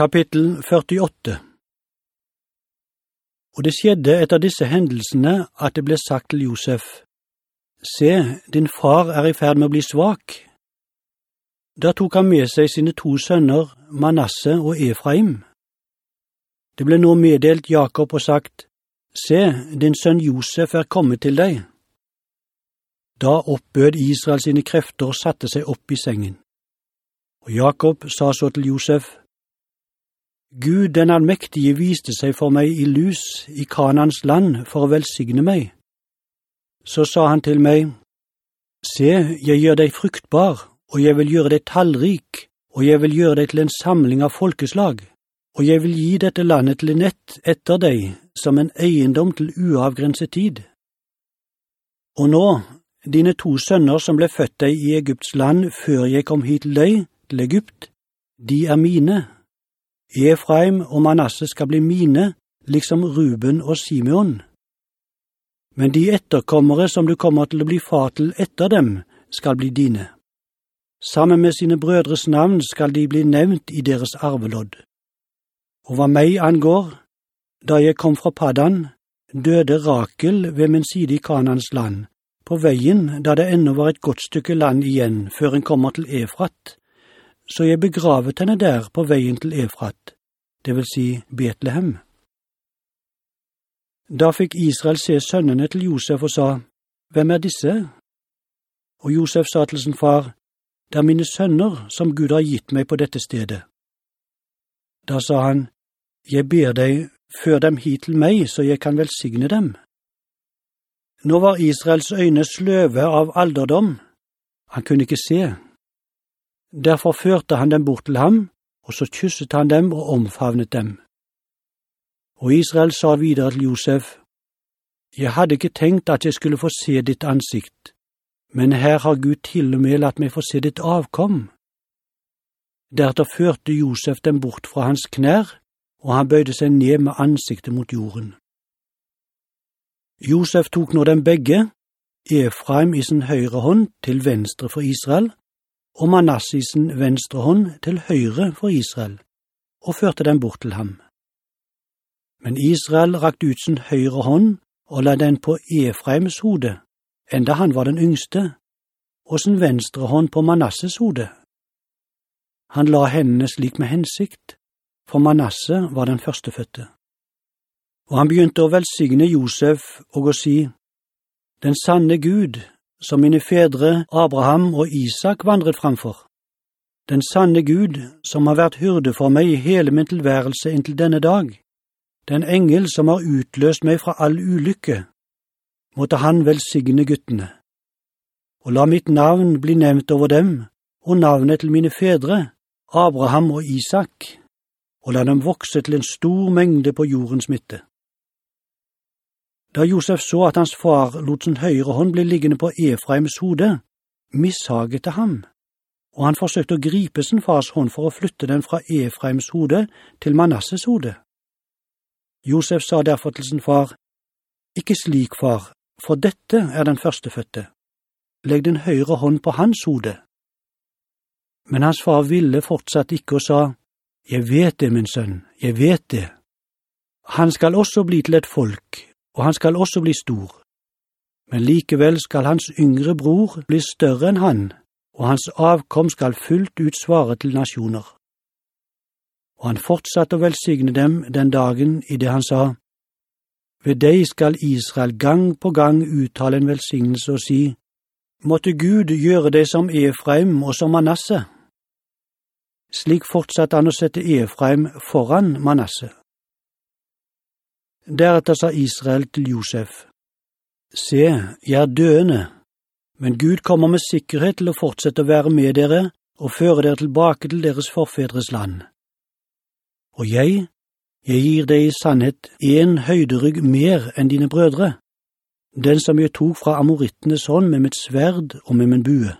Kapittel 48 Og det skjedde etter disse hendelsene at det ble sagt til Josef, «Se, din far er i ferd med å bli svak.» Da tok han med seg sine to sønner, Manasse og Efraim. Det ble nå meddelt Jakob og sagt, «Se, din sønn Josef er kommet til deg.» Da oppbød Israel sine krefter og satte seg opp i sengen. Og Jakob sa så til Josef, Gud den allmektige viste seg for meg i lus i Kanans land for å velsigne meg. Så sa han til meg, Se, jeg gjør deg fruktbar, og jeg vil gjøre deg tallrik, og jeg vil gjøre deg til en samling av folkeslag, og jeg vil gi dette landet til nett etter deg, som en eiendom til uavgrenset tid. Og nå, dine to sønner som ble født deg i Egypts land før jeg kom hit til deg, til Egypt, de er mine, Efraim og Manasse skal bli mine, liksom Ruben og Simeon. Men de etterkommere som du kommer til å bli far til etter dem, skal bli dine. Sammen med sine brødres navn skal de bli nevnt i deres arvelodd. Og hva meg angår, da jeg kom fra Paddan, døde Rakel ved min side i Kanans land, på veien da det ennå var et godt stykke land igjen før en kommer til Efrat, så jeg begravet henne der på veien til Efrat, det vil si Betlehem. Da fikk Israel se sønnene til Josef og sa, Hvem er disse? Og Josef sa til sin far, Det er mine sønner som Gud har gitt meg på dette stedet. Da sa han, Jeg ber deg, før dem hit til meg, så jeg kan velsigne dem. Nå var Israels øyne sløve av alderdom. Han kunne ikke se. Derfor førte han dem bort til ham, og så kysset han dem og omfavnet dem. Og Israel sa videre til Josef, Jeg hadde ikke tenkt at jeg skulle få se ditt ansikt, men her har Gud til og med latt meg få se ditt avkom. Deretter førte Josef dem bort fra hans knær, og han bøyde seg ned med ansiktet mot jorden. Josef tok nå dem begge, Efraim i sin høyre hånd til venstre for Israel, og Manassisen venstre hånd til høyre for Israel, og førte den bort til ham. Men Israel rakte ut sin høyre hånd og la den på Efraims hode, enda han var den yngste, og sin venstre hånd på Manasses hode. Han la hendene slik med hensikt, for Manasse var den førstefødte. Og han begynte å velsigne Josef og å si, Den sanne Gud, som mine fedre Abraham og Isak vandret framfor. Den sanne Gud, som har vært hyrde for meg i hele min tilværelse inntil denne dag. Den engel som har utløst meg fra all ulykke. Måtte han velsigne guttene. Og la mitt navn bli nevnt over dem, og navnet til mine fedre, Abraham og Isak, og la dem vokse til en stor mengde på jordens midte. Da Josef så at hans far lot sin høyre hånd bli liggende på Efraims hode, mishaget det ham, og han forsøkte å gripe sin fars hånd for å flytte den fra Efraims hode til Manasses hode. Josef sa derfor til sin far, Ikke slik, far, for dette er den førstefødte. Legg din høyre hånd på hans hode. Men hans far ville fortsatt ikke og sa, Jeg vet det, min sønn, jeg vet det. Han skal også bli til et folk, og han skal også bli stor. Men likevel skal hans yngre bror bli større enn han, og hans avkom skal fullt ut svare til nasjoner. Og han fortsatte å velsigne dem den dagen i det han sa, Ved deg skal Israel gang på gang uttale en velsignelse og si, Måtte Gud gjøre deg som Efraim og som Manasse. Slik fortsatte han å sette Efraim foran Manasse. Deretter sa Israel til Josef, Se, jeg er døende, men Gud kommer med sikkerhet til å fortsette å være med dere og føre dere tilbake til deres forfedres land. Og jeg, jeg gir deg i sannhet en høyderygg mer enn dine brødre, den som jeg tok fra amorittenes hånd med mitt sverd og med min bue.